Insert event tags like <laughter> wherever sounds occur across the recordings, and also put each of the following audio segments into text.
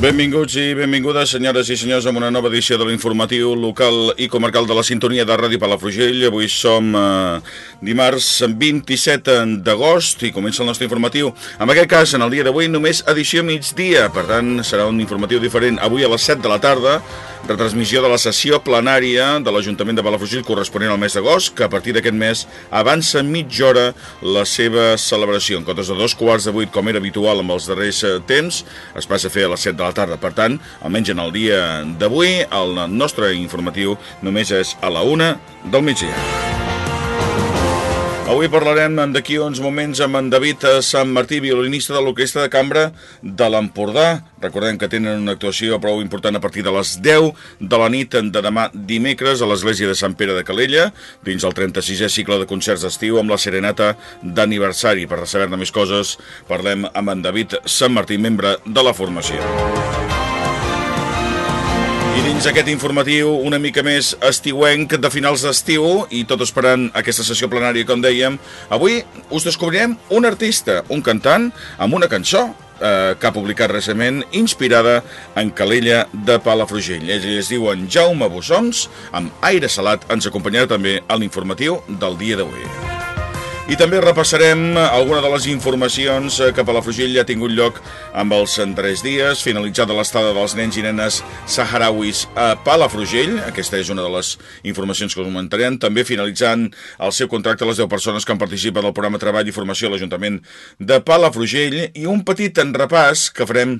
Benvinguts i benvingudes, senyores i senyors, a una nova edició de l'informatiu local i comarcal de la sintonia de Ràdio Palafrugell. Avui som eh, dimarts 27 d'agost i comença el nostre informatiu. En aquest cas, en el dia d'avui, només edició migdia. Per tant, serà un informatiu diferent avui a les 7 de la tarda, retransmissió de la sessió plenària de l'Ajuntament de Palafrugell corresponent al mes d'agost, que a partir d'aquest mes avança mitja hora la seva celebració. En comptes de dos quarts de vuit, com era habitual amb els darrers eh, temps, es passa a fer a les 7 de la la tarda. Per tant, almenys en el dia d'avui, el nostre informatiu només és a la una del migdia. Avui parlarem d'aquí uns moments amb en David Sant Martí, violinista de l'Orquestra de Cambra de l'Empordà. Recordem que tenen una actuació prou important a partir de les 10 de la nit de demà dimecres a l'Església de Sant Pere de Calella, dins el 36è cicle de concerts d'estiu amb la serenata d'aniversari. Per saber-ne més coses, parlem amb en David Sant Martí, membre de la formació. I dins aquest informatiu una mica més estiuenc de finals d'estiu i tot esperant aquesta sessió plenària, com dèiem, avui us descobrirem un artista, un cantant, amb una cançó eh, que ha publicat recentment inspirada en Calella de Palafrugell. Ells es diuen Jaume Bossons, amb aire salat ens acompanyarà també a l'informatiu del dia d'avui. I també repassarem alguna de les informacions que Palafrugell ha tingut lloc amb els tres dies, finalitzada l'estada dels nens i nenes saharauis a Palafrugell. Aquesta és una de les informacions que comentarem. També finalitzant el seu contracte a les 10 persones que han participat del programa Treball i Formació a l'Ajuntament de Palafrugell i un petit enrepàs que farem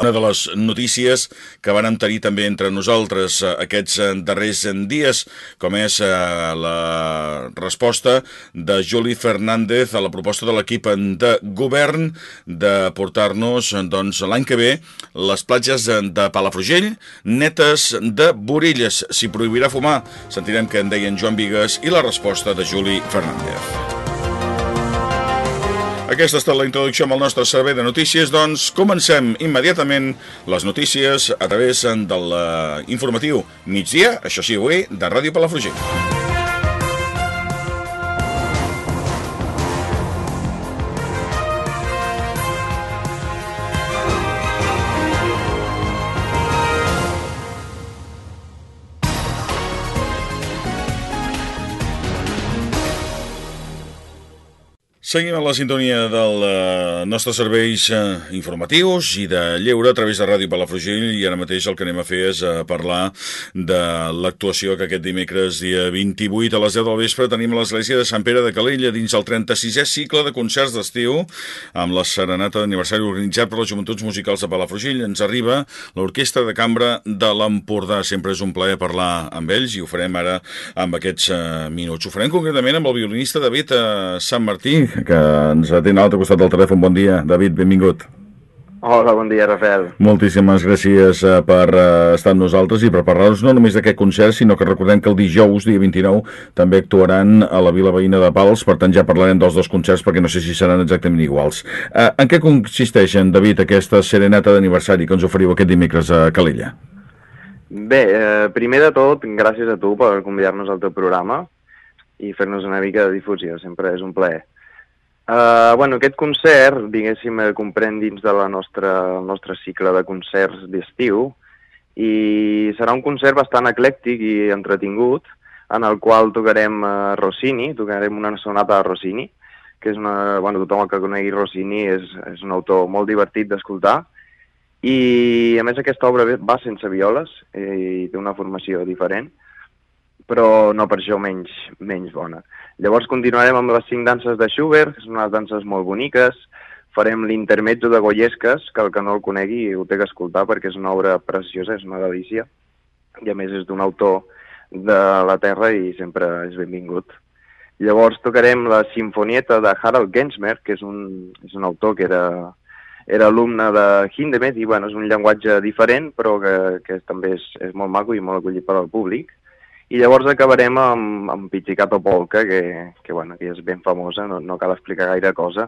una de les notícies que van tenir també entre nosaltres eh, aquests eh, darrers dies, com és eh, la resposta de Juli Fernández a la proposta de l'equip de govern de portar-nos doncs, l'any que ve les platges de Palafrugell netes de Borilles. S'hi prohibirà fumar. Sentirem que en deien Joan Vigues i la resposta de Juli Fernández. Aquesta ha estat la introducció amb el nostre servei de notícies, doncs comencem immediatament les notícies a través del uh, informatiu migdia, això sí avui, de Ràdio Palafrugell. Seguim a la sintonia dels uh, nostres serveis uh, informatius i de lleure a través de Ràdio Palafrugell i ara mateix el que anem a fer és uh, parlar de l'actuació que aquest dimecres, dia 28 a les 10 del vespre, tenim a l'Església de Sant Pere de Calella dins el 36è cicle de concerts d'estiu amb la serenata d'aniversari organitzat per les Joventuts Musicals de Palafrugell. Ens arriba l'Orquestra de Cambra de l'Empordà. Sempre és un plaer parlar amb ells i ho farem ara amb aquests uh, minuts. Ho farem concretament amb el violinista David uh, Sant Martí, <laughs> que ens atén a l'altre costat del telèfon. Bon dia, David, benvingut. Hola, bon dia, Rafael. Moltíssimes gràcies uh, per uh, estar amb nosaltres i per parlar-nos no només d'aquest concert, sinó que recordem que el dijous, dia 29, també actuaran a la Vila Veïna de Pals, per tant ja parlarem dels dos concerts perquè no sé si seran exactament iguals. Uh, en què consisteixen, David, aquesta serenata d'aniversari que ens oferiu aquest dimecres a Calella? Bé, eh, primer de tot, gràcies a tu per convidar-nos al teu programa i fer-nos una mica de difusió, sempre és un plaer. Uh, bueno, aquest concert, diguéssim, comprèn dins de la nostra, el nostre cicle de concerts d'estiu i serà un concert bastant eclèctic i entretingut en el qual tocarem uh, Rossini, tocarem una sonata de Rossini, que és una... Bueno, tothom que conegui Rossini és, és un autor molt divertit d'escoltar i a més aquesta obra va sense violes eh, i té una formació diferent però no per això menys, menys bona. Llavors continuarem amb les cinc danses de Schubert, que són unes danses molt boniques, farem l'intermezzo de Goyesques, que el que no el conegui ho té que escoltar perquè és una obra preciosa, és una delícia, i a més és d'un autor de la terra i sempre és benvingut. Llavors tocarem la Sinfonieta de Harald Gensmer, que és un, és un autor que era, era alumne de Hindemith i bueno, és un llenguatge diferent però que, que també és, és molt maco i molt acollit per al públic. I llavors acabarem amb, amb Pizzicato Polka, que, que, bueno, que és ben famosa, no, no cal explicar gaire cosa,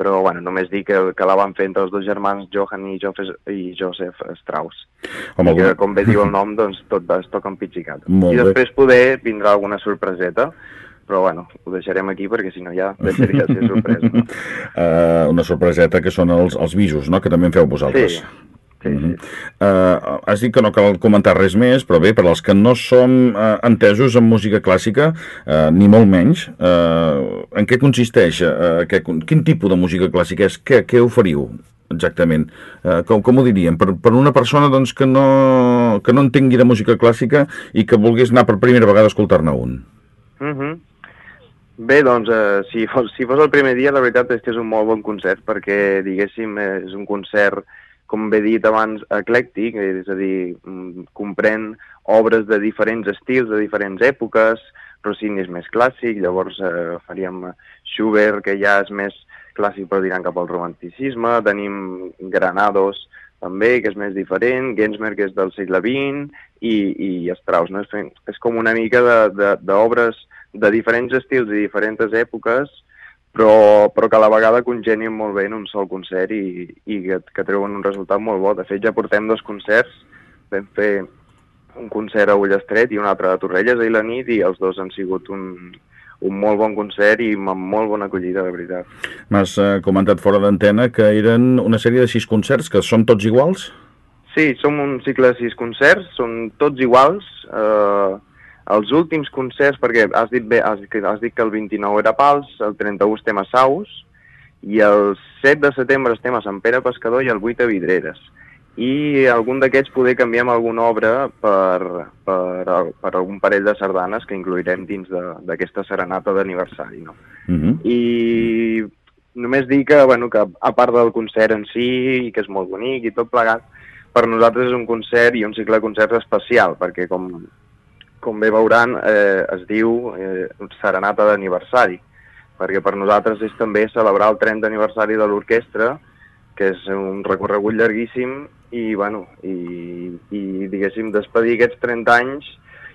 però bueno, només dic que, que la van fer entre els dos germans Johann i, Joseph, i Joseph Strauss. Home, I que, com bé diu el nom, doncs tot es toca en pizzicato. <laughs> I després poder vindrà alguna sorpreseta, però bueno, ho deixarem aquí perquè si no ja deixaria de ser sorpresa. No? <laughs> uh, una sorpreseta que són els, els visos, no?, que també en feu vosaltres. Sí, Sí. Uh, has dit que no cal comentar res més, però bé, per als que no som uh, entesos en música clàssica, uh, ni molt menys, uh, en què consisteix? Uh, què, quin tipus de música clàssica és? Què, què oferiu? exactament. Uh, com, com ho diríem? Per, per una persona doncs, que, no, que no entengui de música clàssica i que volgués anar per primera vegada a escoltar-ne un. Uh mhm. -huh. Bé, doncs, eh, si, fos, si fos el primer dia, la veritat és que és un molt bon concert, perquè, diguéssim, és un concert com bé dit abans, eclèctic, és a dir, mm, comprèn obres de diferents estils, de diferents èpoques, Rossini és més clàssic, llavors eh, faríem Schubert, que ja és més clàssic però dirant cap al romanticisme, tenim Granados també, que és més diferent, Gensmer, que és del segle XX, i, i Strauss, no? És, és com una mica d'obres de, de, de diferents estils i diferents èpoques, però, però que a la vegada congenien molt bé en un sol concert i, i que, que treuen un resultat molt bo. De fet, ja portem dos concerts, vam fer un concert a Ullestret i un altre a Torrelles ahir la nit i els dos han sigut un, un molt bon concert i amb molt bona acollida, de veritat. M'has eh, comentat fora d'antena que eren una sèrie de sis concerts, que són tots iguals? Sí, som un cicle de sis concerts, són tots iguals, eh, els últims concerts, perquè has dit, bé, has, has dit que el 29 era Pals, el 31 estem a Saus, i el 7 de setembre estem a Sant Pere Pescador i el 8 a Vidreres. I algun d'aquests poder canviem alguna obra per, per, per algun parell de sardanes que incluirem dins d'aquesta serenata d'aniversari. No? Uh mhm. -huh. I només dir que, bueno, que a part del concert en si, que és molt bonic i tot plegat, per nosaltres és un concert i un cicle de concerts especial, perquè com, com bé veuran, eh, es diu eh, Serenata d'aniversari, perquè per nosaltres és també celebrar el 30 aniversari de l'orquestra, que és un recorregut llarguíssim, i, bueno, i, i diguéssim, despedir aquests 30 anys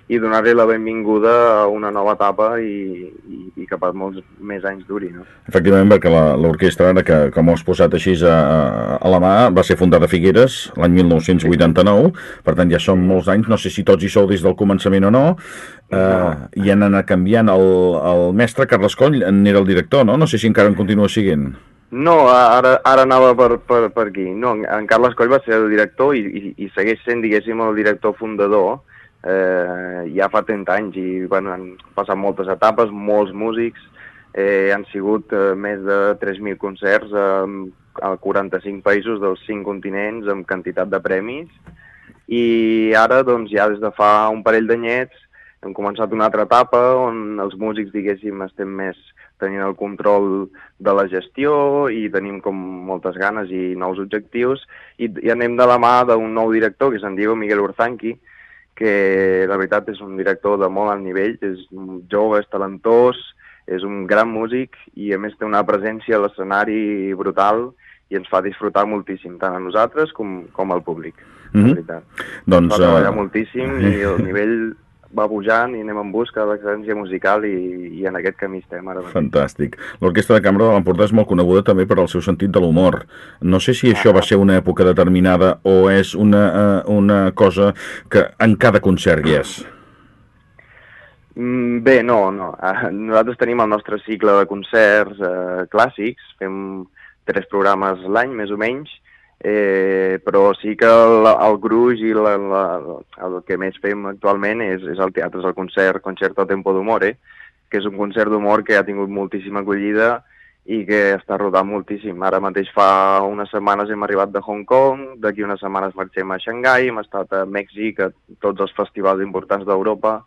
i donar-li la benvinguda a una nova etapa i, i, i que per molts més anys duri. No? Efectivament, perquè l'orquestra, ara que, com ho has posat així a, a la mà, va ser fundada a Figueres l'any 1989, per tant ja són molts anys, no sé si tots hi sou des del començament o no, eh, no. i han anat canviant el, el mestre Carles Coll, n'era el director, no? No sé si encara en continua siguent. No, ara, ara anava per, per, per aquí. No, en Carles Coll va ser el director i, i, i segueix sent, diguéssim, el director fundador, eh, ja fa 30 anys i bueno, han passat moltes etapes, molts músics, eh, han sigut eh, més de 3.000 concerts eh, a 45 països dels 5 continents amb quantitat de premis. I ara doncs ja des de fa un parell d'anyets hem començat una altra etapa on els músics diguéssim estem més tenint el control de la gestió i tenim com moltes ganes i nous objectius. I, i anem de la mà d'un nou director que és en Diego Miguel Urzanqui que la veritat és un director de molt alt nivell, és jove, és talentós, és un gran músic i a més té una presència a l'escenari brutal i ens fa disfrutar moltíssim, tant a nosaltres com, com al públic. Mm -hmm. veritat. Doncs, va treballar uh... moltíssim <laughs> i el nivell va pujant i anem en busca de l'excel·lència musical i, i en aquest camí estem ara. Fantàstic. L'Orquestra de Cambra de l'Empordà és molt coneguda també per al seu sentit de l'humor. No sé si això va ser una època determinada o és una, uh, una cosa que en cada concert hi és. Mm, bé, no, no. Uh, nosaltres tenim el nostre cicle de concerts uh, clàssics, fem tres programes l'any, més o menys, eh, però sí que el, el gruix i la, la, el que més fem actualment és, és el teatre, és el concert Concerto Tempo d'Humore, que és un concert d'humor que ha tingut moltíssima acollida i que està rodant moltíssim. Ara mateix fa unes setmanes hem arribat de Hong Kong, d'aquí unes setmanes marxem a Xangai, hem estat a Mèxic, a tots els festivals importants d'Europa,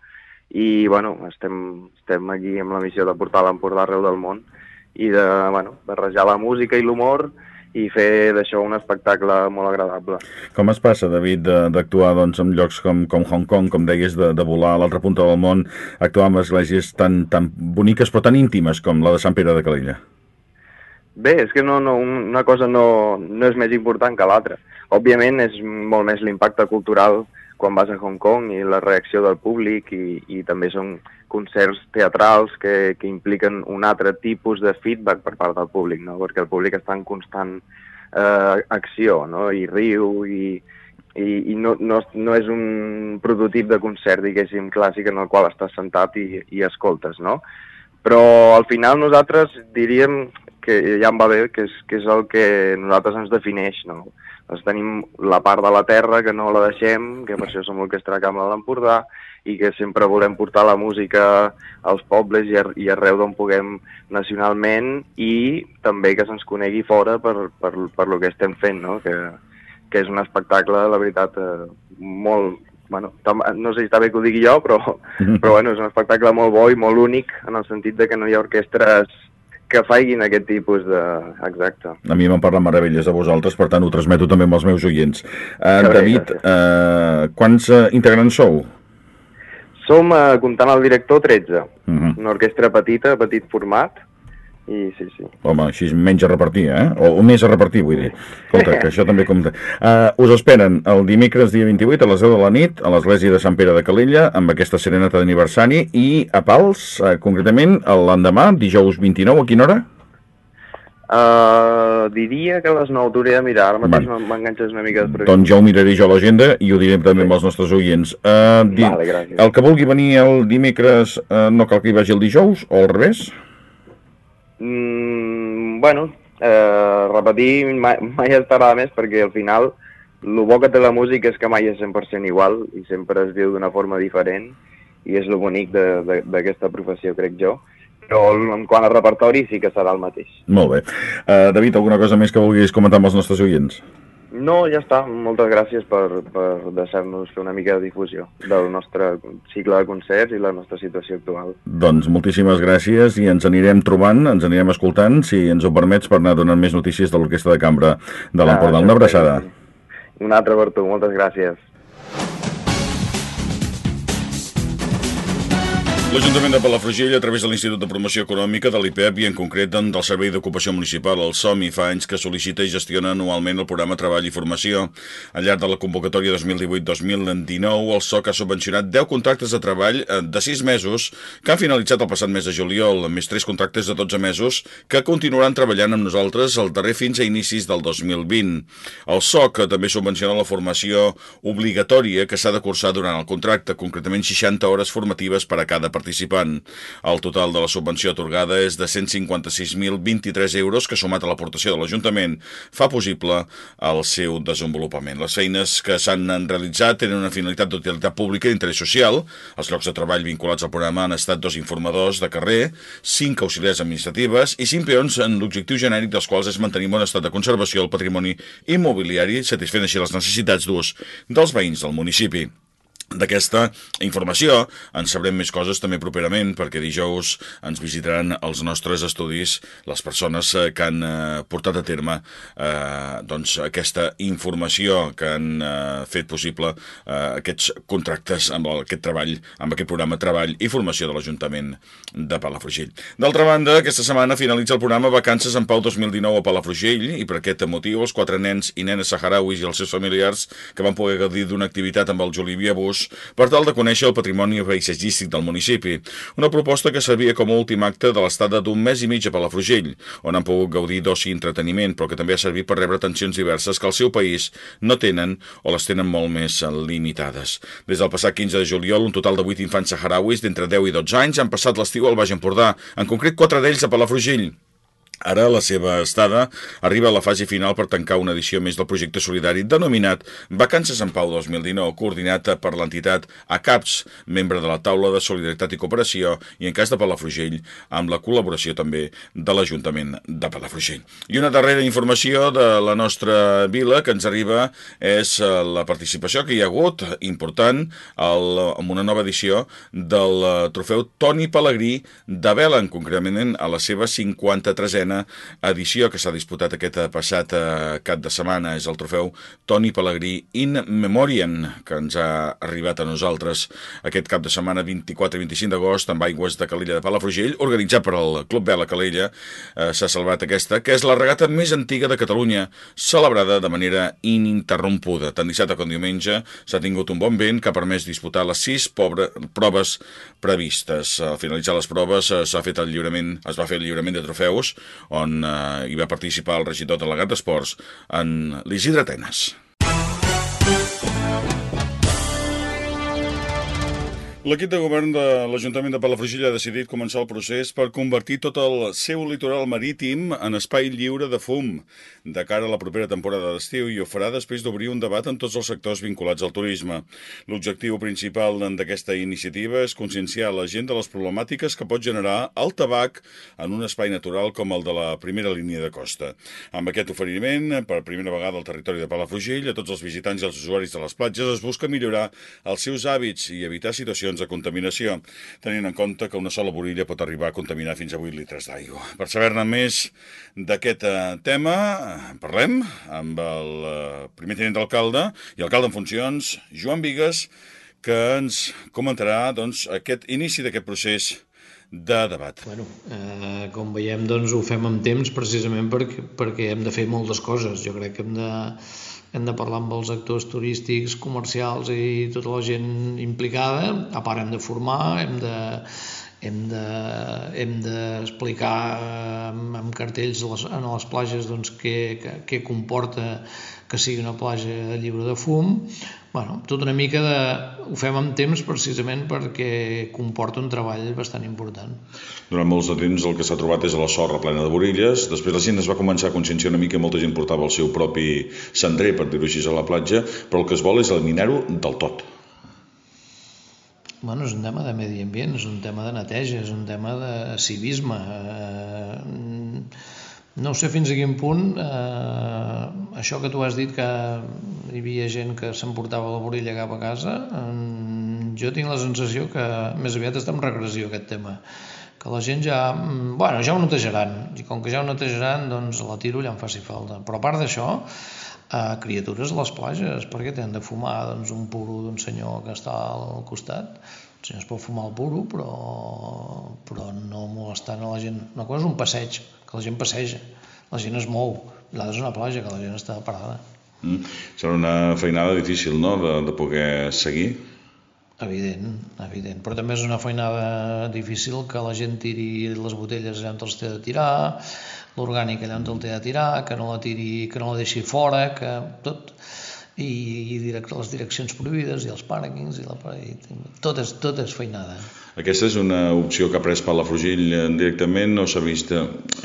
i bueno, estem, estem aquí amb la missió de portar l'Empordà arreu del món i de bueno, barrejar la música i l'humor i fer d'això un espectacle molt agradable. Com es passa, David, d'actuar doncs, en llocs com, com Hong Kong, com deies, de, de volar a l'altra punta del món, actuar en esglésies tan, tan boniques però tan íntimes com la de Sant Pere de Calella? Bé, és que no, no, una cosa no, no és més important que l'altra. Òbviament és molt més l'impacte cultural quan vas a Hong Kong i la reacció del públic i, i també són concerts teatrals que, que impliquen un altre tipus de feedback per part del públic, no? perquè el públic està en constant eh, acció no? i riu i, i, i no, no, no és un prototip de concert, diguéssim, clàssic en el qual estàs sentat i, i escoltes, no? Però al final nosaltres diríem que ja em va bé, que és, que és el que nosaltres ens defineix, no? Doncs tenim la part de la terra que no la deixem, que per això som l'Orquestra Cambra de l'Empordà, i que sempre volem portar la música als pobles i, ar i arreu d'on puguem nacionalment i també que se'ns conegui fora per, per, per lo que estem fent, no? que, que és un espectacle, la veritat, eh, molt, bueno, no sé si està bé que ho digui jo, però, però bueno, és un espectacle molt bo i molt únic en el sentit de que no hi ha orquestres que faiguin aquest tipus de... Exacte. A mi m'han parlat meravelles de vosaltres, per tant ho transmeto també amb els meus oients. Uh, David, uh, quants uh, integrants sou? Som, uh, comptant el director, 13. Uh -huh. Una orquestra petita, petit format, i sí, sí. Home, així menys a repartir, eh? O, o més a repartir, vull dir. Escolta, que això també compta. Uh, us esperen el dimecres dia 28 a les 10 de la nit a l'església de Sant Pere de Calella amb aquesta serenata d'aniversari i a Pals, uh, concretament, l'endemà, dijous 29, a quina hora? Uh, diria que a les 9 t'hauria de mirar, ara mateix m'enganxes una mica després. Doncs ja ho miraré jo a l'agenda i ho diré també sí. amb els nostres oients. Uh, di vale, gràcies. El que vulgui venir el dimecres uh, no cal que hi vagi el dijous, o al revés? Mm, bueno, eh, repetir mai, mai estarà més perquè al final el bo que té la música és que mai és 100% igual i sempre es viu d'una forma diferent i és el bonic d'aquesta professió, crec jo. Però en quant a repertori sí que serà el mateix. Molt bé. Uh, David, alguna cosa més que vulguis comentar amb els nostres oients? No, ja està. Moltes gràcies per, per deixar-nos fer una mica de difusió del nostre cicle de concerts i la nostra situació actual. Doncs moltíssimes gràcies i ens anirem trobant, ens anirem escoltant, si ens ho permets, per anar donant més notícies de l'Orquestra de Cambra de l'Empordà. Ah, una abraçada. Una altra per tu, moltes gràcies. L'Ajuntament de Palafrugell, a través de l'Institut de Promoció Econòmica de l'IPEP i en concret del Servei d'Ocupació Municipal, el SOMI, fa anys que sol·licita i gestiona anualment el programa Treball i Formació. Al llarg de la convocatòria 2018-2019, el SOC ha subvencionat 10 contractes de treball eh, de 6 mesos que han finalitzat el passat mes de juliol, més 3 contractes de 12 mesos que continuaran treballant amb nosaltres el darrer fins a inicis del 2020. El SOC també subvenciona la formació obligatòria que s'ha de cursar durant el contracte, concretament 60 hores formatives per a cada participant participant. El total de la subvenció atorgada és de 156.023 euros que, sumat a l'aportació de l'Ajuntament, fa possible el seu desenvolupament. Les feines que s'han realitzat tenen una finalitat d'utilitat pública i d'interès social. Els llocs de treball vinculats al programa han estat dos informadors de carrer, cinc auxiliars administratives i cinc peons en l'objectiu genèric dels quals és mantenir bon estat de conservació del patrimoni immobiliari, satisfent així les necessitats d'ús dels veïns del municipi. D'aquesta informació en sabrem més coses també properament perquè dijous ens visitaran els nostres estudis les persones eh, que han eh, portat a terme eh, doncs aquesta informació que han eh, fet possible eh, aquests contractes amb el, aquest treball, amb aquest programa Treball i Formació de l'Ajuntament de Palafrugell. D'altra banda, aquesta setmana finalitza el programa Vacances en Pau 2019 a Palafrugell i per aquest motiu els quatre nens i nenes saharauis i els seus familiars que van poder gaudir d'una activitat amb el Jolivia Bus per tal de conèixer el patrimoni paisatgístic del municipi. Una proposta que servia com a últim acte de l'estada d'un mes i mig a Palafrugell, on han pogut gaudir d'oci i entreteniment, però que també ha servit per rebre atencions diverses que al seu país no tenen o les tenen molt més limitades. Des del passat 15 de juliol, un total de 8 infants saharauis d'entre 10 i 12 anys han passat l'estiu al Baix Empordà, en concret 4 d'ells a Palafrugell. Ara la seva estada arriba a la fase final per tancar una edició més del projecte solidari denominat Vacances en Pau 2019, coordinat per l'entitat ACAPS, membre de la taula de solidaritat i cooperació, i en cas de Palafrugell, amb la col·laboració també de l'Ajuntament de Palafrugell. I una darrera informació de la nostra vila que ens arriba és eh, la participació que hi ha hagut, important, el, amb una nova edició del eh, trofeu Toni Pellegrí de Velen, concretament a la seva 53a setena edició que s'ha disputat aquest passat eh, cap de setmana. És el trofeu Toni Pellegrí in Memoriam, que ens ha arribat a nosaltres aquest cap de setmana 24 i 25 d'agost amb aigües de Calella de Palafrugell, organitzat per el Club Vela Calella. Eh, s'ha salvat aquesta, que és la regata més antiga de Catalunya, celebrada de manera ininterrompuda. Tant dissabte com diumenge s'ha tingut un bon vent que ha permès disputar les sis pobre, proves previstes. Al finalitzar les proves eh, s'ha fet el lliurament, es va fer el lliurament de trofeus on eh, hi va participar el regidor delegat d'Esports en l'Isidre Atenes. L'equip de govern de l'Ajuntament de Palafrugell ha decidit començar el procés per convertir tot el seu litoral marítim en espai lliure de fum de cara a la propera temporada d'estiu i ho farà després d'obrir un debat amb tots els sectors vinculats al turisme. L'objectiu principal d'aquesta iniciativa és conscienciar la gent de les problemàtiques que pot generar el tabac en un espai natural com el de la primera línia de costa. Amb aquest oferiment, per primera vegada al territori de Palafrugell, a tots els visitants i els usuaris de les platges es busca millorar els seus hàbits i evitar situacions de contaminació, tenint en compte que una sola borilla pot arribar a contaminar fins a 8 litres d'aigua. Per saber-ne més d'aquest eh, tema, parlem amb el eh, primer tenent d'alcalde i alcalde en funcions, Joan Vigues, que ens comentarà doncs, aquest inici d'aquest procés de debat. Bueno, eh, com veiem, doncs, ho fem amb temps precisament perquè, perquè hem de fer moltes coses. Jo crec que hem de, hem de parlar amb els actors turístics, comercials i tota la gent implicada, a part hem de formar, hem de, hem de hem d'explicar amb, amb cartells les, en les platges doncs, què, què comporta que sigui una platja lliure de fum. Bueno, tot una mica de... ho fem amb temps precisament perquè comporta un treball bastant important. Durant molts de temps el que s'ha trobat és a la sorra plena de borilles, després la gent es va començar a conscienciar una mica, molta gent portava el seu propi cendrer, per dir-ho així, a la platja, però el que es vol és eliminar-ho del tot. Bueno, és un tema de medi ambient, és un tema de neteja, és un tema de civisme. Eh, no sé fins a quin punt eh, això que tu has dit que hi havia gent que s'emportava la borilla cap a casa, eh, jo tinc la sensació que més aviat està en regressió aquest tema que la gent ja, mm, bueno, ja ho netejaran i com que ja ho netejaran doncs la tiro allà em faci falta. Però a part d'això eh, criatures a les plages perquè tenen de fumar doncs, un puro d'un senyor que està al costat? El senyor es pot fumar el puro però, molestant a la gent una cosa és un passeig que la gent passeja, la gent es mou, l'altre és una platja, que la gent està parada. Mm. Serà una feinada difícil, no?, de, de poder seguir. Evident, evident. Però també és una feinada difícil que la gent tiri les botelles allà on els té de tirar, l'orgànic allà on el té de tirar, que no la tiri, que no la deixi fora, que tot i, i direct, les direccions prohibides i els pàrquings i, la, i tot, és, tot és feinada. Aquesta és una opció que ha pres Palafrugell directament o s'ha vist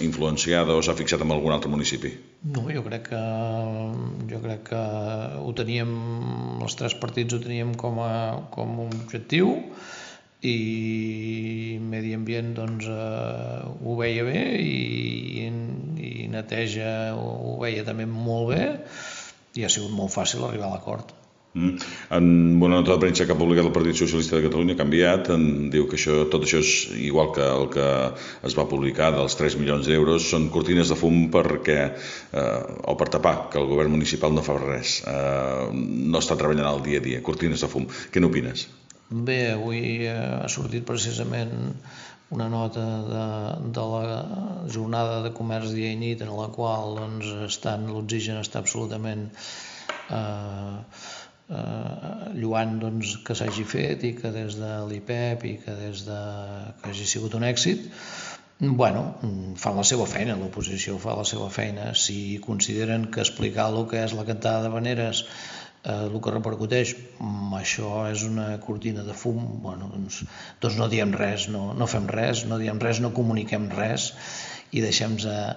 influenciada o s'ha fixat en algun altre municipi? No, jo crec que jo crec que ho teníem, els tres partits ho teníem com a, com a objectiu i Medi Ambient doncs, eh, ho veia bé i, i Neteja ho veia també molt bé i ha sigut molt fàcil arribar a l'acord. Mm. En una nota de premsa que ha publicat el Partit Socialista de Catalunya ha canviat, en diu que això, tot això és igual que el que es va publicar dels 3 milions d'euros, són cortines de fum perquè, eh, o per tapar, que el govern municipal no fa res, eh, no està treballant al dia a dia, cortines de fum. Què n'opines? Bé, avui eh, ha sortit precisament una nota de, de la jornada de comerç dia i nit en la qual doncs, l'oxigen està absolutament eh, eh, lluant doncs, que s'hagi fet i que des de l'IPEP i que des de que hagi sigut un èxit bueno, fan la seva feina, l'oposició fa la seva feina. Si consideren que explicar el que és la cantada de veneres eh, el que repercuteix, mm, això és una cortina de fum, bueno, doncs, doncs no diem res, no, no fem res, no diem res, no comuniquem res i deixem, eh,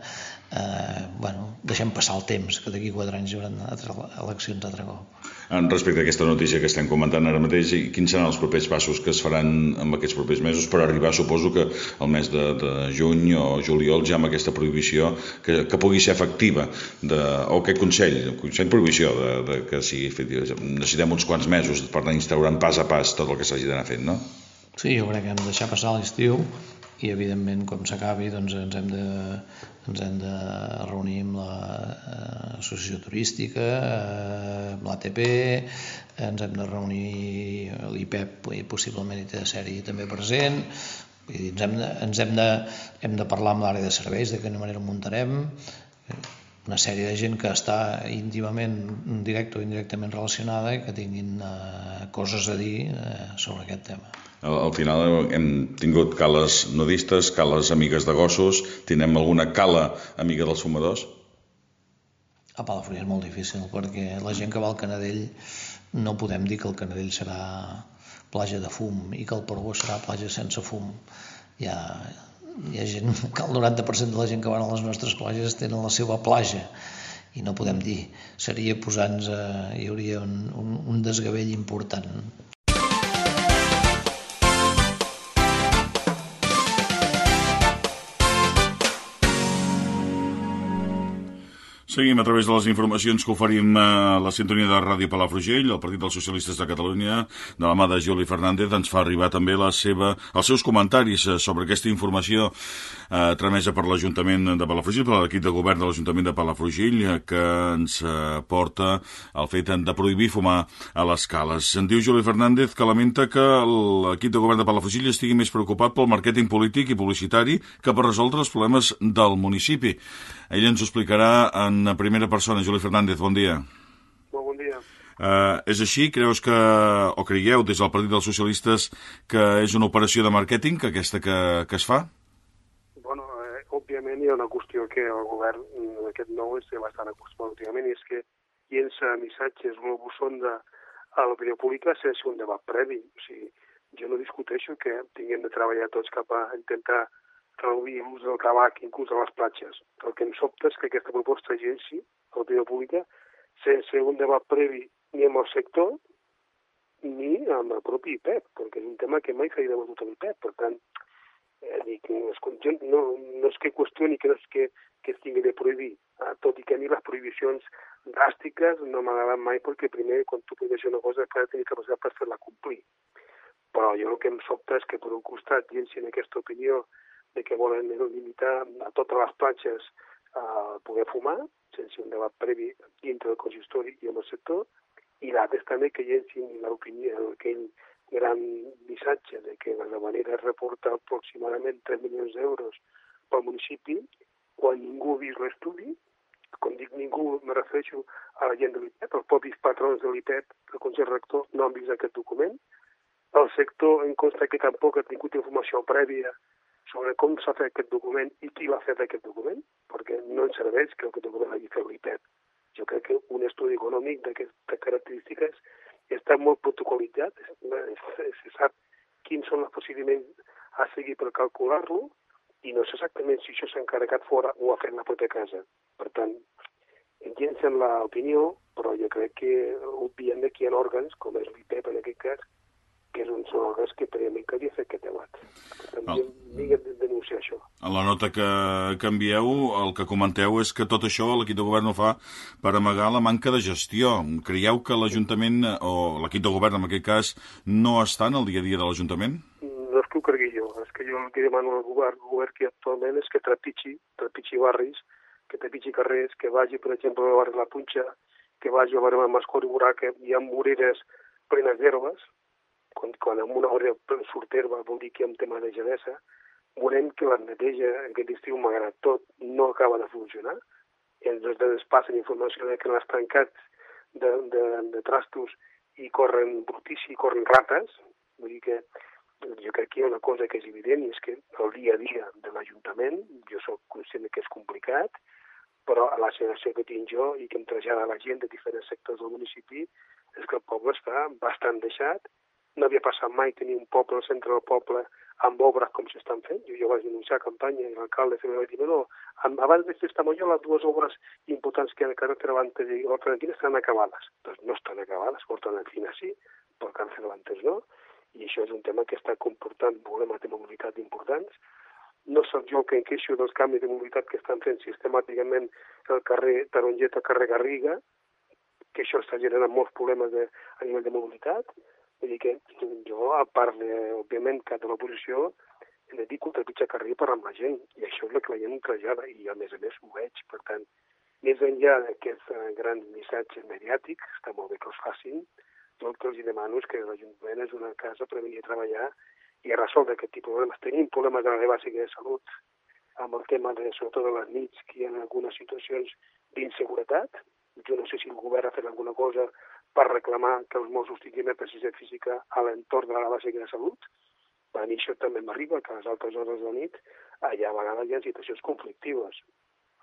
eh, bueno, deixem passar el temps, que d'aquí quatre anys hi haurà eleccions altre cop. Respecte a aquesta notícia que estem comentant ara mateix, quins seran els propers passos que es faran en aquests propers mesos per arribar, suposo que el mes de, de juny o juliol ja amb aquesta prohibició que, que pugui ser efectiva, de, o aquest Consell, el Consell Prohibició, de, de, que sigui efectiva. Necessitem uns quants mesos per anar instaurant pas a pas tot el que s'hagi d'anar fent, no? Sí, jo crec que hem de deixar passar l'estiu i evidentment quan s'acabi doncs ens hem de, ens hem de reunir amb l'associació turística, eh, amb l'ATP, ens hem de reunir l'IPEP, possiblement hi té ser-hi també present, Vull dir, ens, hem de, ens hem, de, hem de parlar amb l'àrea de serveis, de quina manera ho muntarem, una sèrie de gent que està íntimament, directe o indirectament relacionada i que tinguin eh, coses a dir eh, sobre aquest tema. Al, al final hem tingut cales nudistes, cales amigues de gossos, tindrem alguna cala amiga dels fumadors? A Palafrugell és molt difícil perquè la gent que va al Canadell no podem dir que el Canadell serà platja de fum i que el Portbó serà platja sense fum. Hi ha, hi ha gent, que el 90% de la gent que van a les nostres platges tenen la seva platja i no podem dir, seria posar-nos, hi hauria un, un, un desgavell important. Seguim a través de les informacions que oferim a la sintonia de Ràdio Palafrugell. El Partit dels Socialistes de Catalunya, de la mà de Juli Fernández, ens fa arribar també la seva, els seus comentaris eh, sobre aquesta informació eh, tramesa per l'Ajuntament de Palafrugell, per l'equip de govern de l'Ajuntament de Palafrugell, eh, que ens eh, porta el fet de prohibir fumar a les cales. En diu Juli Fernández que lamenta que l'equip de govern de Palafrugell estigui més preocupat pel màrqueting polític i publicitari que per resoldre els problemes del municipi. Ell ens ho explicarà en primera persona. Juli Fernández, bon dia. Molt bon dia. Uh, és així? Creus que, o creieu des del Partit dels Socialistes que és una operació de màrqueting que aquesta que, que es fa? Bueno, eh, òbviament hi ha una qüestió que el govern mm, aquest nou és bastant acostumat últimament i és que llença missatges globus sonda a l'opinió pública sense un debat previ. O sigui, jo no discuteixo que tinguem de treballar tots cap a intentar reduir l'ús del tabac inclús a les platges. El que em sobta és que aquesta proposta agenci a l'opinió pública sense un debat previ ni amb el sector ni amb el propi IPEP, perquè és un tema que mai s'ha debatut amb l'IPEP. Per tant, eh, dic, jo no, no és que qüestioni que no és que, que es tingui de prohibir, eh, tot i que a mi les prohibicions dràstiques no m'agraden mai perquè primer quan tu prohibeixes una cosa has de tenir capacitat per fer-la complir. Però jo el que em sobta és que per un costat gent en aquesta opinió de que volen limitar a totes les platges a poder fumar, sense un debat previ dintre del consistori i amb el sector, i l'altre també que llencin l'opinió, aquell gran missatge de que la manera és reportar aproximadament 3 milions d'euros pel municipi, quan ningú ha vist l'estudi, com dic ningú, me refereixo a la gent de l'IPEP, els propis patrons de l'IPEP, el Consell Rector, no han vist aquest document, el sector en consta que tampoc ha tingut informació prèvia sobre com s'ha fet aquest document i qui l'ha fet aquest document, perquè no ens serveix que aquest document hagi fet l'IPEP. Jo crec que un estudi econòmic d'aquestes característiques està molt protocolitzat, se sap quins són els procediments a seguir per calcular-lo i no sé exactament si això s'ha encarregat fora o ha fet la pròpia casa. Per tant, llencen l'opinió, però jo crec que obvien que hi ha òrgans, com és l'IPEP en aquest cas, que és un són òrgans que prèviament calia fer aquest debat. Vinga de denunciar això. En la nota que canvieu, el que comenteu és que tot això l'equip de govern ho fa per amagar la manca de gestió. Creieu que l'Ajuntament, o l'equip de govern en aquest cas, no està en el dia a dia de l'Ajuntament? No és que ho cregui jo, és que jo el que demano al govern, el govern que actualment és que trepitgi, trepitgi barris, que trepitgi carrers, que vagi, per exemple, barri La Punxa, que vagi al barri Mascor i que hi ha moreres plenes d'herbes, quan, quan en una hora surt herba vol dir que hi ha un tema de gelesa, veurem que la neteja aquest estiu, malgrat tot, no acaba de funcionar. I ens des passen informació de que les tancats de, de, de trastos i corren brutícia i corren rates, vull dir que jo crec que hi ha una cosa que és evident i és que el dia a dia de l'Ajuntament, jo sóc conscient que és complicat, però la sensació que tinc jo i que em trasllada la gent de diferents sectors del municipi és que el poble està bastant deixat no havia passat mai tenir un poble al centre del poble amb obres com s'estan fent. Jo, jo vaig denunciar campanya i l'alcalde va dir no, abans de fer Estamalló les dues obres importants que hi ha al carrer Cervantes i Horta estan acabades. Doncs no estan acabades, Horta Fina sí, però el carrer Cervantes no, i això és un tema que està comportant problemes de mobilitat importants. No soc jo que enqueixo dels canvis de mobilitat que estan fent sistemàticament el carrer Tarongeta, carrer Garriga, que això està generant molts problemes de, a nivell de mobilitat, Vull dir que <clears throat> jo, a part, de, òbviament, que de l'oposició, dedico a trepitjar carrer per amb la gent, i això és el que la gent trajada, i a més a més ho veig, per tant, més enllà d'aquests uh, grans missatges mediàtics, està molt bé que els facin, tot el que els demano és que l'Ajuntament és una casa per venir a treballar i a resoldre aquest tipus de problemes. Tenim problemes de la bàsica de salut, amb el tema de, sobretot de les nits, que hi ha algunes situacions d'inseguretat. Jo no sé si el govern ha fet alguna cosa per reclamar que els Mossos tinguin precisió física a l'entorn de la bàsica de salut. A mi això també m'arriba, que a les altres hores de la nit allà a vegades hi ha situacions conflictives.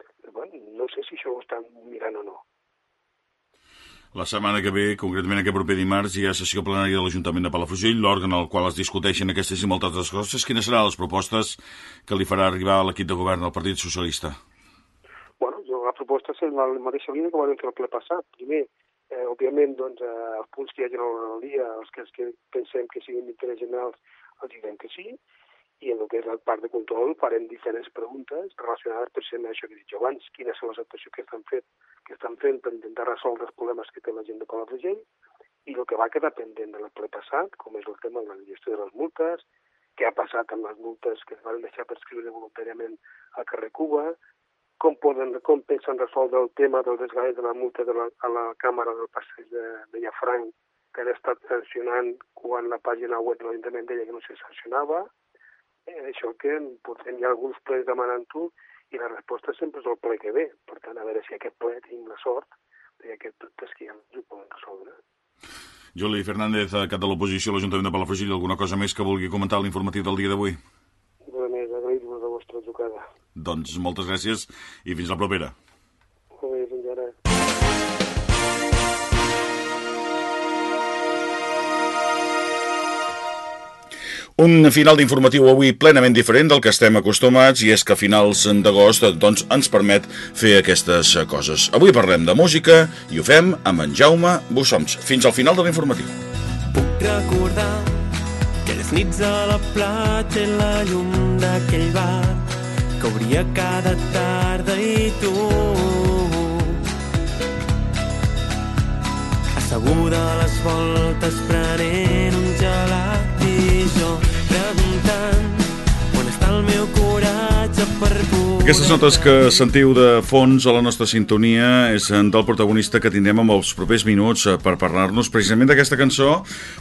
Però, bueno, no sé si això ho estan mirant o no. La setmana que ve, concretament aquest proper dimarts, hi ha sessió plenària de l'Ajuntament de Palafrugell, l'òrgan al qual es discuteixen aquestes i moltes altres coses. Quines seran les propostes que li farà arribar a l'equip de govern del Partit Socialista? Bueno, jo, la proposta és la mateixa línia que vam fer el ple passat. Primer, eh, òbviament, doncs, eh, els punts que hi hagi a l'hora del dia, els que, els que pensem que siguin d'interès general, els direm que sí, i en el que és el parc de control farem diferents preguntes relacionades precisament amb això que he dit jo abans, quines són les actuacions que estan, fet, que estan fent per intentar resoldre els problemes que té la gent de Palafrugell? I el que va quedar pendent del ple passat, com és el tema de la gestió de les multes, què ha passat amb les multes que es van deixar per escriure voluntàriament al carrer Cuba, com, poden, com pensen resoldre el tema del desgavell de la multa de la, a la Càmera del Passeig de Bellafranc, que han estat sancionant quan la pàgina web de l'Ajuntament deia que no se sancionava, eh, això que portem ja alguns plens demanant-ho i la resposta sempre és el ple que ve. Per tant, a veure si aquest ple tenim la sort de que aquests dubtes que ja ens ho poden resoldre. Juli Fernández, cap de l'oposició a l'Ajuntament de Palafrugell, alguna cosa més que vulgui comentar a l'informatiu del dia d'avui? A més, agrair-vos la vostra trucada. Doncs moltes gràcies i fins la propera. Molt bé, fins ara. Un final d'informatiu avui plenament diferent del que estem acostumats i és que a finals d'agost doncs, ens permet fer aquestes coses. Avui parlem de música i ho fem amb en Jaume Bussoms. Fins al final de l'informatiu. Puc recordar nits a la platja i la llum d'aquell bar que obria cada tarda i tu. Asseguda a les voltes prenent un gelat i jo preguntant Aquestes notes que sentiu de fons a la nostra sintonia és del protagonista que tindrem amb els propers minuts eh, per parlar-nos precisament d'aquesta cançó,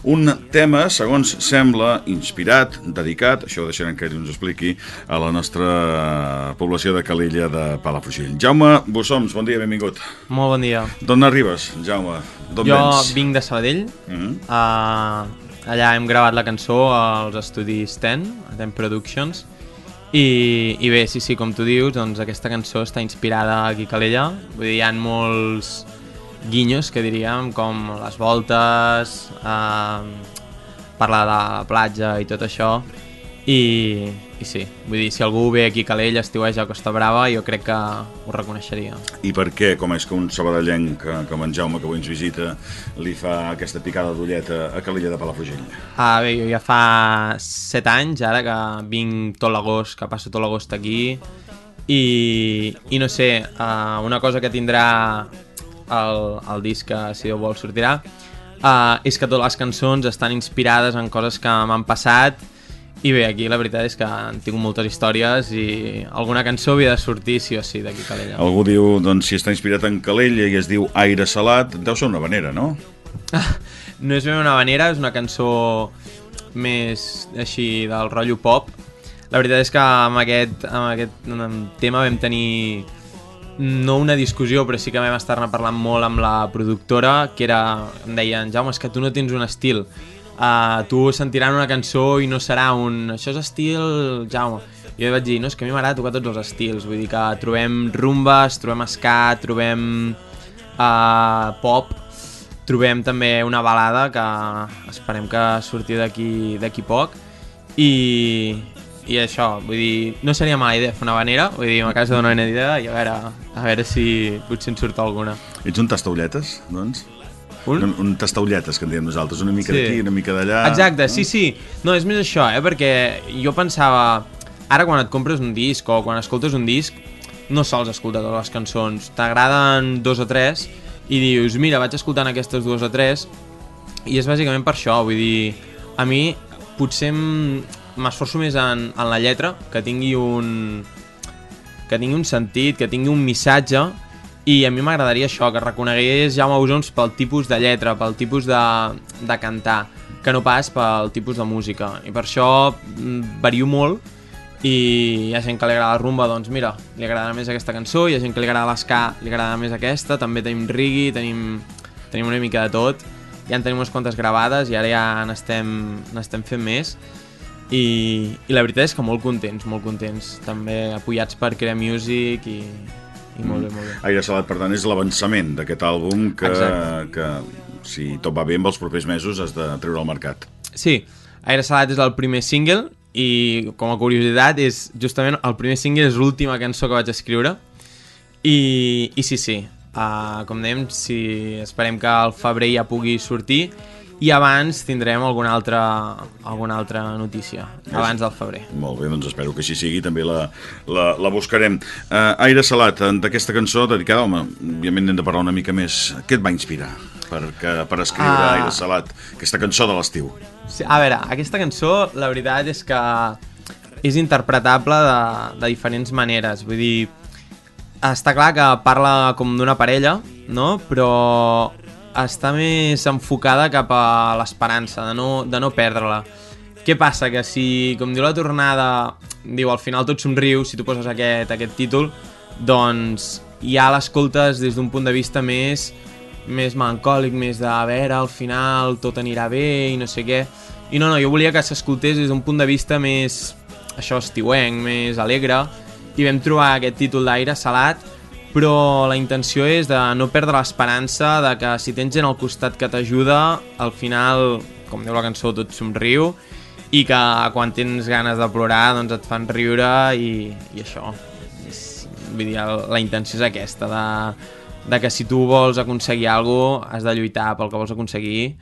un tema, segons sembla, inspirat, dedicat, això ho deixarem que ell ens expliqui, a la nostra població de Calella de Palafrugell. Jaume Bussoms, bon dia, benvingut. Molt bon dia. D'on arribes, Jaume? D'on Jo vens? vinc de Sabadell. Mhm. Uh, allà hem gravat la cançó als estudis TEN, TEN Productions. I, I bé, sí, sí, com tu dius, doncs aquesta cançó està inspirada aquí a Calella. Vull dir, hi ha molts guinyos, que diríem, com les voltes, uh, parlar de la platja i tot això. I, I sí, vull dir, si algú ve aquí a Calella, estiueja a Costa Brava, jo crec que ho reconeixeria. I per què, com és que un sabadellenc que, com en Jaume, que avui ens visita, li fa aquesta picada d'ulleta a Calella de Palafrugell? Ah, bé, jo ja fa 7 anys ara que vinc tot l'agost, que passo tot l'agost aquí i, i no sé, uh, una cosa que tindrà el, el disc que si Déu vol sortirà uh, és que totes les cançons estan inspirades en coses que m'han passat i bé, aquí la veritat és que han tingut moltes històries i alguna cançó havia de sortir sí o sí d'aquí a Calella. Algú diu, doncs, si està inspirat en Calella i es diu Aire Salat, deu ser una vanera, no? <laughs> no és ben una vanera, és una cançó més així del rotllo pop. La veritat és que amb aquest, amb aquest tema vam tenir no una discussió, però sí que vam estar-ne parlant molt amb la productora, que era, em deien, Jaume, és que tu no tens un estil. Uh, tu sentiran una cançó i no serà un... Això és estil Jaume. Jo vaig dir, no, és que a mi m'agrada tocar tots els estils. Vull dir que trobem rumbes, trobem ska, trobem uh, pop, trobem també una balada que esperem que surti d'aquí poc i, i això, vull dir, no seria mala idea fer una vanera, vull dir, a casa d'una idea i a veure, a veure si potser en surt alguna. Ets un tastaulletes, doncs? Un? Un, un tastaulletes, que en diem nosaltres, una mica Sí. d'aquí, una mica d'allà... Exacte, sí, sí. No, és més això, eh? Perquè jo pensava... Ara quan et compres un disc o quan escoltes un disc, no sols escoltar totes les cançons. T'agraden dos o tres i dius, mira, vaig escoltant aquestes dues o tres i és bàsicament per això, vull dir, a mi potser m'esforço més en, en la lletra, que tingui un que tingui un sentit, que tingui un missatge i a mi m'agradaria això, que reconegués Jaume Usons pel tipus de lletra, pel tipus de, de cantar, que no pas pel tipus de música. I per això mm, vario molt. I hi ha gent que li agrada la rumba, doncs mira, li agrada més aquesta cançó, hi ha gent que li agrada l'esca, li agrada més aquesta, també tenim reggae, tenim, tenim una mica de tot, ja en tenim unes quantes gravades i ara ja n'estem fent més. I, i la veritat és que molt contents, molt contents, també apoyats per Crea Music i, i molt bé, molt bé. Aire Salat, per tant, és l'avançament d'aquest àlbum que, que, si tot va bé, amb els propers mesos has de treure al mercat. Sí, Aire Salat és el primer single i com a curiositat és justament el primer single és l'última cançó que vaig escriure i, i sí, sí, uh, com dèiem, si esperem que al febrer ja pugui sortir i abans tindrem alguna altra, alguna altra notícia, abans del febrer. Molt bé, doncs espero que així sigui, també la, la, la buscarem. Uh, Aire Salat, d'aquesta cançó dedicada, home, òbviament hem de parlar una mica més. Què et va inspirar per, que, per escriure uh, Aire Salat, aquesta cançó de l'estiu? Sí, a veure, aquesta cançó, la veritat és que és interpretable de, de diferents maneres, vull dir, està clar que parla com d'una parella, no? però està més enfocada cap a l'esperança, de no, de no perdre-la. Què passa? Que si, com diu la tornada, diu al final tot somriu, si tu poses aquest, aquest títol, doncs ja l'escoltes des d'un punt de vista més més melancòlic, més de a veure, al final tot anirà bé i no sé què. I no, no, jo volia que s'escoltés des d'un punt de vista més, això, estiuenc, més alegre, i vam trobar aquest títol d'aire salat, però la intenció és de no perdre l'esperança de que si tens gent al costat que t'ajuda, al final, com diu la cançó, tot somriu i que quan tens ganes de plorar doncs et fan riure i, i això. És, vull dir, la intenció és aquesta, de, de que si tu vols aconseguir alguna cosa has de lluitar pel que vols aconseguir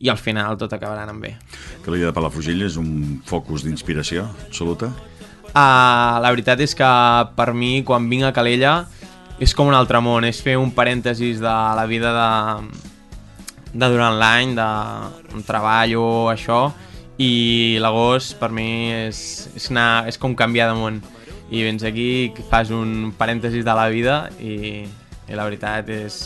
i al final tot acabarà anant bé. Que l'illa de Palafrugell és un focus d'inspiració absoluta? Uh, la veritat és que per mi, quan vinc a Calella, és com un altre món, és fer un parèntesis de la vida de, de durant l'any, de un treballo, això, i l'agost per mi és, és, anar, és com canviar de món. I vens aquí, fas un parèntesis de la vida i, i la veritat és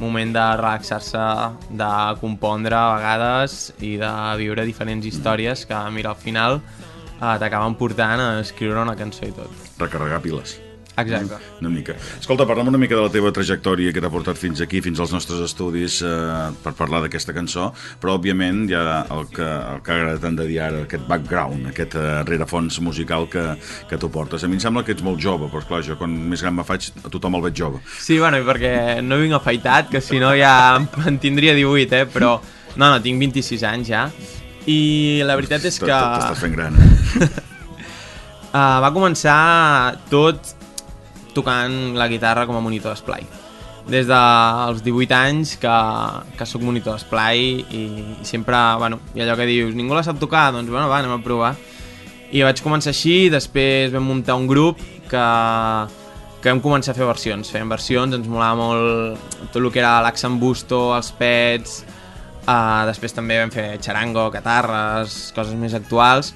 moment de relaxar-se, de compondre a vegades i de viure diferents històries que, mira, al final eh, t'acaben portant a escriure una cançó i tot. Recarregar piles. Exacte. Una mica. Escolta, parlem una mica de la teva trajectòria que t'ha portat fins aquí, fins als nostres estudis eh, per parlar d'aquesta cançó, però òbviament hi ha el que, el que agrada tant de dir ara, aquest background, aquest uh, rerefons musical que, que tu portes. A mi em sembla que ets molt jove, però esclar, jo quan més gran me faig, a tothom el veig jove. Sí, bueno, perquè no vinc afaitat, que si no ja en tindria 18, eh? però no, no, tinc 26 anys ja. I la veritat és que... T'estàs fent gran, eh? uh, <laughs> va començar tot tocant la guitarra com a monitor d'esplai. Des dels 18 anys que, que sóc monitor d'esplai i, i sempre, bueno, ha allò que dius, ningú la sap tocar, doncs bueno, va, anem a provar. I vaig començar així, després vam muntar un grup que, que vam començar a fer versions. Fèiem versions, ens molava molt tot el que era l'Axambusto, els pets, uh, després també vam fer charango, catarres, coses més actuals,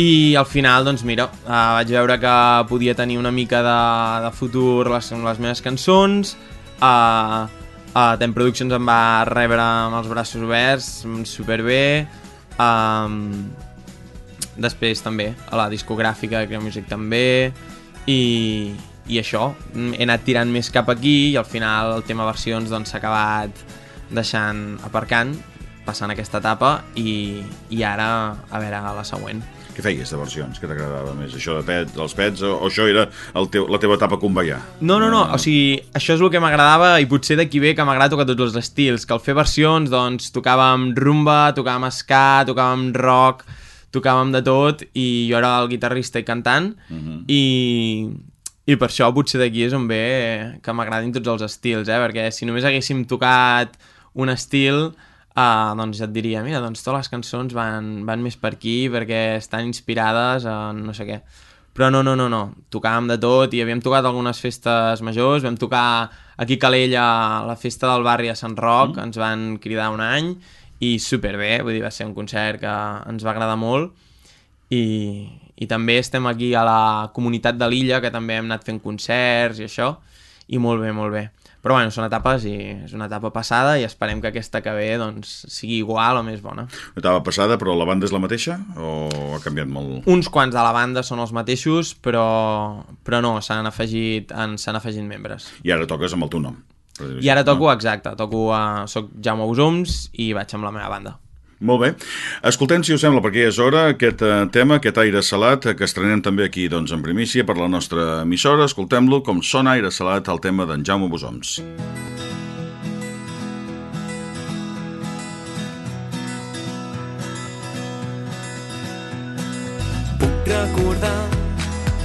i al final, doncs mira, uh, vaig veure que podia tenir una mica de, de futur les, les meves cançons, uh, uh, Time Productions em va rebre amb els braços oberts, superbé, um, després també a la discogràfica de Cream Music també, i, i això, he anat tirant més cap aquí i al final el tema versions doncs, s'ha doncs, acabat deixant aparcant, passant aquesta etapa i, i ara a veure la següent. Què feies de versions? Què t'agradava més? Això de pets, dels pets o, o això era el teu, la teva etapa conveiar? No, no, no, o sigui, això és el que m'agradava i potser d'aquí ve que m'agrada tocar tots els estils, que al fer versions, doncs, tocàvem rumba, tocàvem ska, tocàvem rock, tocàvem de tot i jo era el guitarrista i cantant uh mhm. -huh. i, i per això potser d'aquí és on ve que m'agradin tots els estils, eh? perquè si només haguéssim tocat un estil uh, doncs et diria, mira, doncs totes les cançons van, van més per aquí perquè estan inspirades en no sé què. Però no, no, no, no, tocàvem de tot i havíem tocat algunes festes majors, vam tocar aquí a Calella la festa del barri a Sant Roc, mm. ens van cridar un any i superbé, vull dir, va ser un concert que ens va agradar molt i, i també estem aquí a la comunitat de l'illa, que també hem anat fent concerts i això, i molt bé, molt bé. Però bueno, són etapes i és una etapa passada i esperem que aquesta que ve doncs, sigui igual o més bona. Etapa passada, però la banda és la mateixa o ha canviat molt? Uns quants de la banda són els mateixos, però, però no, s'han afegit, s'han afegit membres. I ara toques amb el teu nom. I ara toco, no? exacte, toco a... soc Jaume Usums i vaig amb la meva banda. Molt bé. Escoltem, si us sembla, perquè ja és hora, aquest eh, tema, aquest aire salat, eh, que estrenem també aquí doncs, en primícia per la nostra emissora. Escoltem-lo com sona aire salat el tema d'en Jaume Bosoms. Puc recordar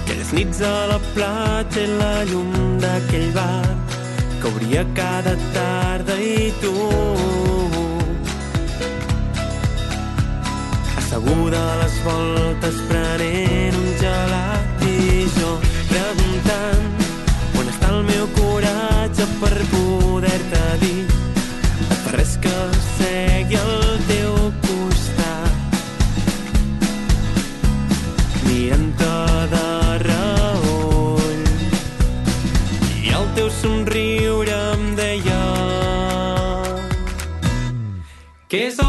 aquelles nits a la platja i la llum d'aquell bar que obria cada tarda i tu asseguda a les voltes prenent un gelat i jo preguntant on està el meu coratge per poder-te dir et fa res que segui al teu costat? Mirant-te de reüll i el teu somriure em deia que és el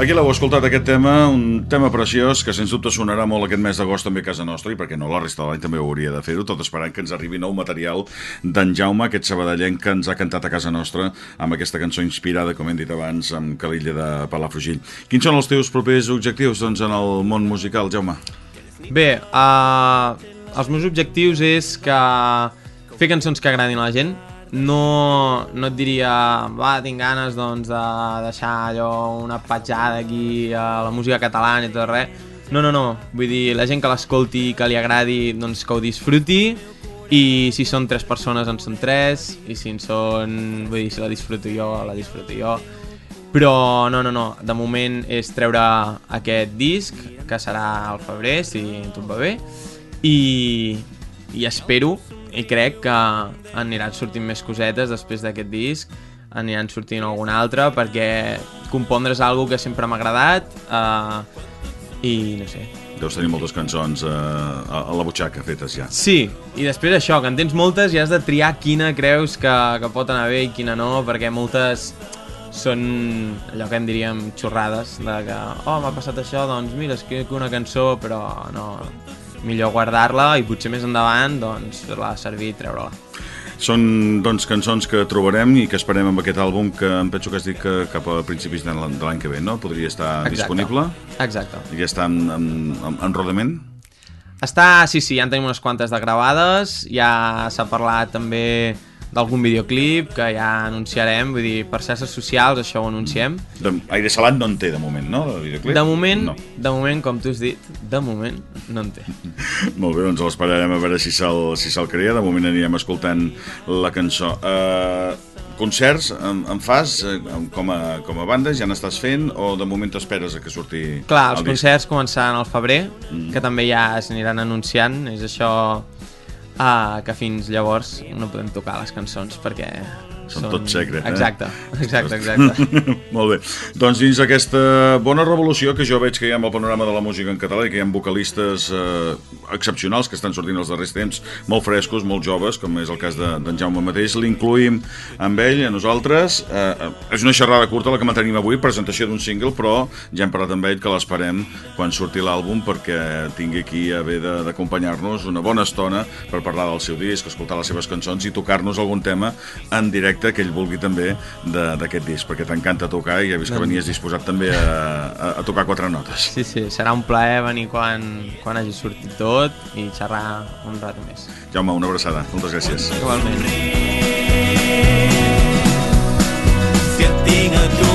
Aquí l'heu escoltat, aquest tema, un tema preciós que sens dubte sonarà molt aquest mes d'agost també a casa nostra i perquè no la resta de l'any també hauria de fer-ho, tot esperant que ens arribi nou material d'en Jaume, aquest sabadellenc que ens ha cantat a casa nostra amb aquesta cançó inspirada, com hem dit abans, amb Calilla de Palafrugell. Quins són els teus propers objectius doncs, en el món musical, Jaume? Bé, uh, els meus objectius és que fer cançons que agradin a la gent. No, no et diria, va, tinc ganes doncs, de deixar allò una petjada aquí a la música catalana i tot res. No, no, no. Vull dir, la gent que l'escolti, que li agradi, doncs que ho disfruti. I si són tres persones en són tres. I si en són, vull dir, si la disfruto jo, la disfruto jo. Però no, no, no, de moment és treure aquest disc, que serà al febrer, si tot va bé, i, i espero i crec que aniran sortint més cosetes després d'aquest disc, aniran sortint algun altre, perquè compondre és algo que sempre m'ha agradat eh, i no sé, Deus tenir moltes cançons eh, a, a la butxaca fetes ja. Sí, i després això, que en tens moltes i has de triar quina creus que, que pot anar bé i quina no, perquè moltes són allò que en diríem xorrades, de que, oh, m'ha passat això, doncs mira, escric una cançó, però no, millor guardar-la i potser més endavant, doncs, fer-la servir i treure-la. Són doncs, cançons que trobarem i que esperem amb aquest àlbum que em penso que has dit que cap a principis de l'any que ve, no? Podria estar Exacte. disponible Exacte. i ja està en, en, en, en rodament. Està, sí, sí, ja en tenim unes quantes de gravades, ja s'ha parlat també d'algun videoclip que ja anunciarem, vull dir, per xarxes socials això ho anunciem. De, Aire Salat no en té de moment, no? De, videoclip? De moment, No. de moment, com tu has dit, de moment no en té. <laughs> Molt bé, doncs l'esperarem a veure si se'l si se crea. De moment anirem escoltant la cançó. Uh, concerts en, en fas eh, com, a, com a banda? Ja n'estàs fent o de moment t'esperes a que surti Clar, els el concerts començaran al febrer, que també ja s'aniran anunciant, és això uh, que fins llavors no podem tocar les cançons perquè Són tot secret, eh? Exacte, exacte, exacte. <laughs> Molt bé. Doncs dins d'aquesta bona revolució que jo veig que hi ha amb el panorama de la música en català i que hi ha vocalistes eh, excepcionals que estan sortint els darrers temps, molt frescos, molt joves, com és el cas de- d'en Jaume mateix, l'incluïm amb ell, a nosaltres. Eh, eh, és una xerrada curta la que mantenim avui, presentació d'un single, però ja hem parlat amb ell que l'esperem quan surti l'àlbum perquè tingui aquí a haver de- d'acompanyar-nos una bona estona per parlar del seu disc, escoltar les seves cançons i tocar-nos algun tema en directe que ell vulgui també de- d'aquest disc, perquè t'encanta tocar i he vist que venies disposat també a, a, a tocar quatre notes. Sí, sí, serà un plaer venir quan, quan hagi sortit tot i xerrar un rato més. Jaume, una abraçada. Moltes gràcies. Igualment. Si et tinc a tu